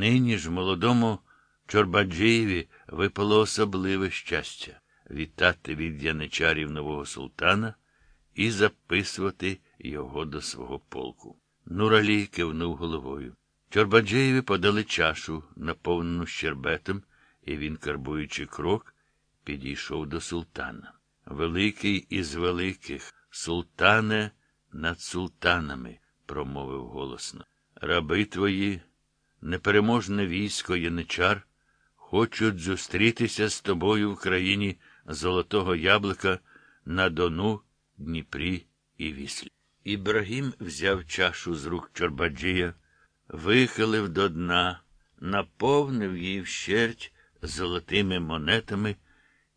Нині ж молодому Чорбаджиєві випало особливе щастя вітати від яничарів нового султана і записувати його до свого полку. Нуралі кивнув головою. Чорбаджиєві подали чашу, наповнену щербетом, і він, карбуючи крок, підійшов до султана. Великий із великих, султане над султанами, промовив голосно. Раби твої, непереможне військо яничар, хочуть зустрітися з тобою в країні Золотого Яблука на Дону, Дніпрі і Віслі. Ібрагім взяв чашу з рук Чорбаджія, вихилив до дна, наповнив її вщерть золотими монетами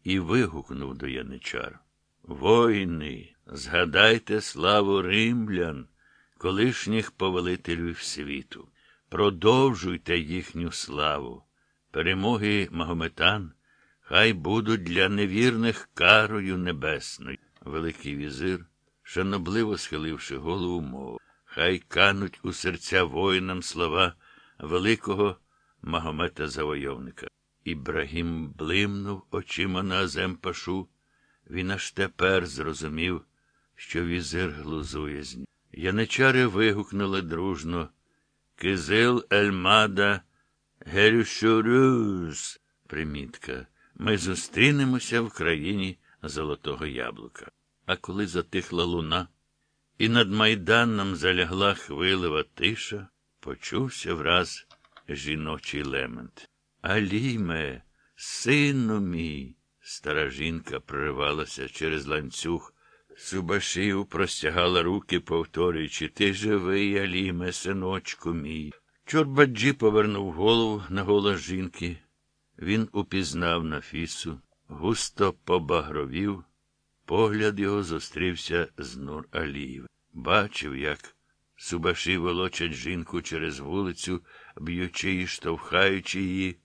і вигукнув до яничар. Воїни, згадайте славу римлян, колишніх повелителів світу. Продовжуйте їхню славу. Перемоги Магометан хай будуть для невірних карою небесною. Великий візир, шанобливо схиливши голову, мов, хай кануть у серця воїнам слова великого Магомета Завойовника. Ібрагім блимнув очима на Аземпашу. Він аж тепер зрозумів, що візир глузує з ним. Яничари вигукнули дружно Кизил Ельмада Герюшурюс. Примітка. Ми зустрінемося в країні Золотого Яблука. А коли затихла луна, і над майданом залягла хвилева тиша, почувся враз жіночий лемент. Аліме, сину мій. Стара жінка проривалася через ланцюг. Субашів простягала руки, повторюючи Ти живий, Аліме, синочку мій. Чорбаджі повернув голову на голос жінки. Він упізнав Нафісу, густо побагровів. Погляд його зустрівся з Нур Алієв. Бачив, як Субаші волочать жінку через вулицю, б'ючи і штовхаючи її.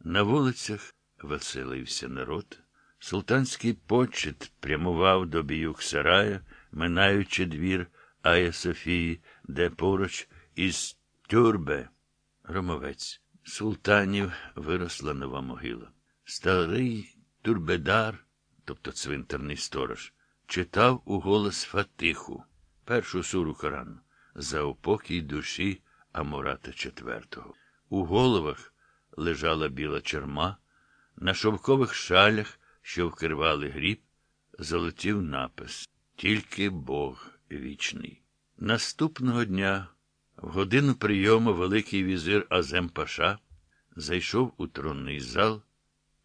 На вулицях веселився народ. Султанський почет прямував до Біюк-Сарая, минаючи двір Ая Софії, де поруч із тюрбе, громовець, султанів виросла нова могила. Старий турбедар, тобто цвинтарний сторож, читав у голос Фатиху, першу суру Корану, за упокій душі Амурата IV. У головах лежала біла черма, на шовкових шалях, що вкривали гріб, золотів напис Тільки Бог вічний. Наступного дня, в годину прийому, Великий візир Азем Паша зайшов у тронний зал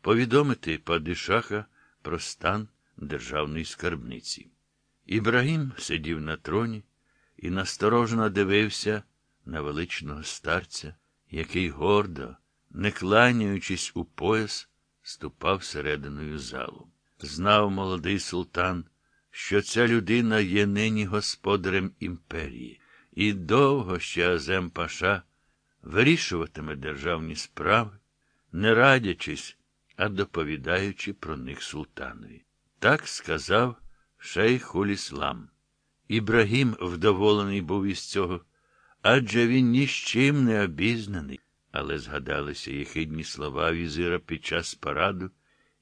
повідомити Падишаха про стан державної скарбниці. Ібрагім сидів на троні і насторожено дивився на величного старця, який гордо, не кланяючись у пояс, ступав серединою залу. Знав молодий султан, що ця людина є нині господарем імперії, і довго ще Азем Паша вирішуватиме державні справи, не радячись, а доповідаючи про них султанові. Так сказав шейхуль Іслам. Ібрагім вдоволений був із цього, адже він ні з чим не обізнаний. Але згадалися єхидні слова візира під час параду,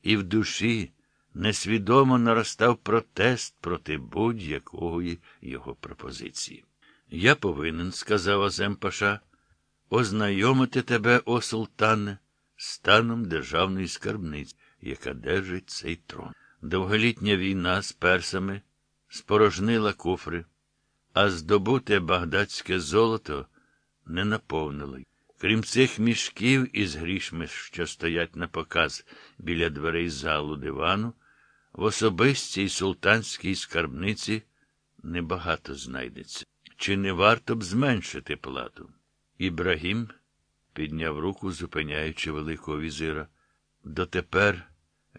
і в душі несвідомо наростав протест проти будь-якої його пропозиції. Я повинен, сказав Азем Паша, ознайомити тебе, о султане, станом державної скарбниці, яка держить цей трон. Довголітня війна з персами спорожнила куфри, а здобуте багдадське золото не наповнило. Крім цих мішків із грішми, що стоять на показ біля дверей залу дивану, в особистій султанській скарбниці небагато знайдеться. Чи не варто б зменшити плату? Ібрагім підняв руку, зупиняючи Великого візира. Дотепер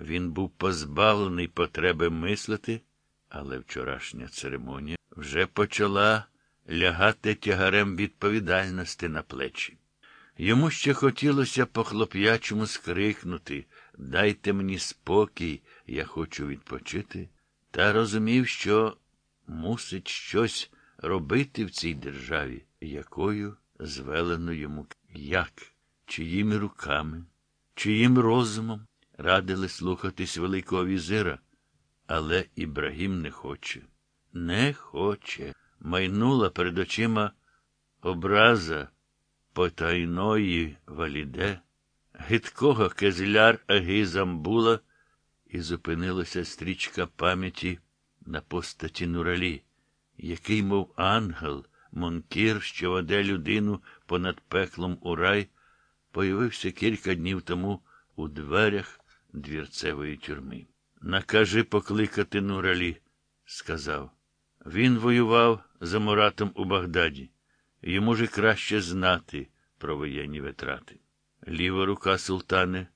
він був позбавлений потреби мислити, але вчорашня церемонія вже почала лягати тягарем відповідальності на плечі. Йому ще хотілося по хлоп'ячому скрикнути Дайте мені спокій, я хочу відпочити, та розумів, що мусить щось робити в цій державі, якою звелено йому як. чиїми руками, чиїм розумом радили слухатись Великого візира, але Ібрагім не хоче. Не хоче. Майнула перед очима образа потайної валіде, гидкого кезляр Аги Замбула, і зупинилася стрічка пам'яті на постаті Нуралі, який, мов ангел, монкір, що веде людину понад пеклом у рай, появився кілька днів тому у дверях двірцевої тюрми. Накажи покликати Нуралі, сказав. Він воював за Муратом у Багдаді. Йому ж краще знати про воєнні витрати. Ліва рука султане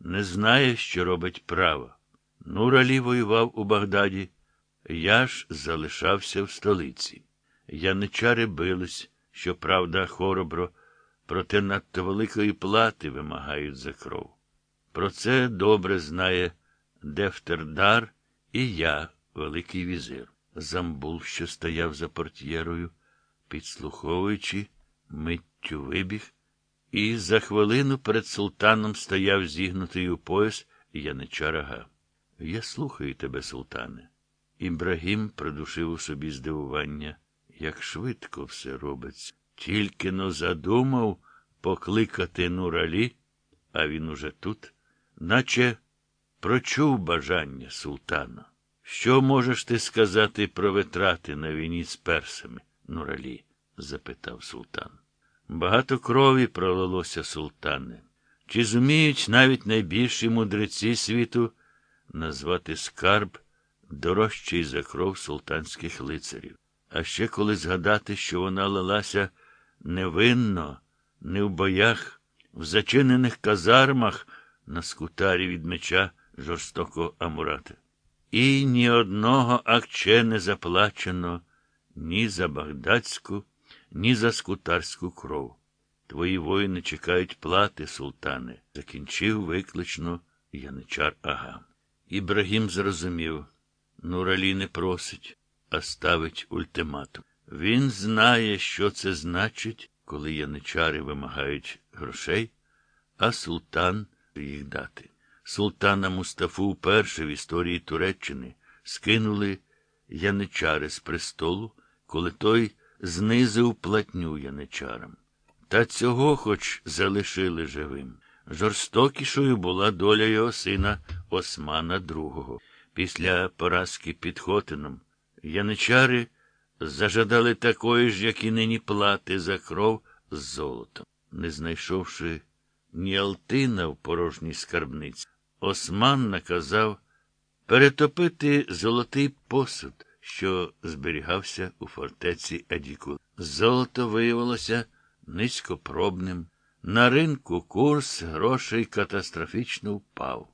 не знає, що робить права. Нуралі воював у Багдаді, я ж залишався в столиці. Яничари бились, щоправда, хоробро, проте надто великої плати вимагають за кров. Про це добре знає Дефтердар і я, Великий візир. Замбул, що стояв за портьєрою, підслуховуючи, миттю вибіг, і за хвилину перед султаном стояв зігнутий у пояс яничар Ага. Я слухаю тебе, султане. Ібрагім придушив у собі здивування, як швидко все робиться. Тільки но задумав покликати Нуралі, а він уже тут, наче прочув бажання султана. Що можеш ти сказати про витрати на війні з персами, Нуралі? запитав султан. Багато крові пролилося, султане. Чи зуміють навіть найбільші мудреці світу назвати скарб дорожчий за кров султанських лицарів? А ще коли згадати, що вона лилася невинно, не в боях, в зачинених казармах на скутарі від меча жорстокого Амурата. І ні одного акче не заплачено ні за багдадську, ні за скутарську кров. Твої воїни чекають плати, султане, закінчив виклично яничар Ага. Ібрагім зрозумів Нуралі не просить, а ставить ультиматум. Він знає, що це значить, коли яничари вимагають грошей, а султан їх дати. Султана Мустафу вперше в історії Туреччини скинули яничари з престолу, коли той знизив платню яничарам. Та цього хоч залишили живим. Жорстокішою була доля його сина Османа II. Після поразки під Хотином яничари зажадали такої ж, як і нині плати за кров з золотом. Не знайшовши ні Алтина в порожній скарбниці, Осман наказав перетопити золотий посуд, що зберігався у фортеці Едіку. Золото виявилося низькопробним. На ринку курс грошей катастрофічно впав.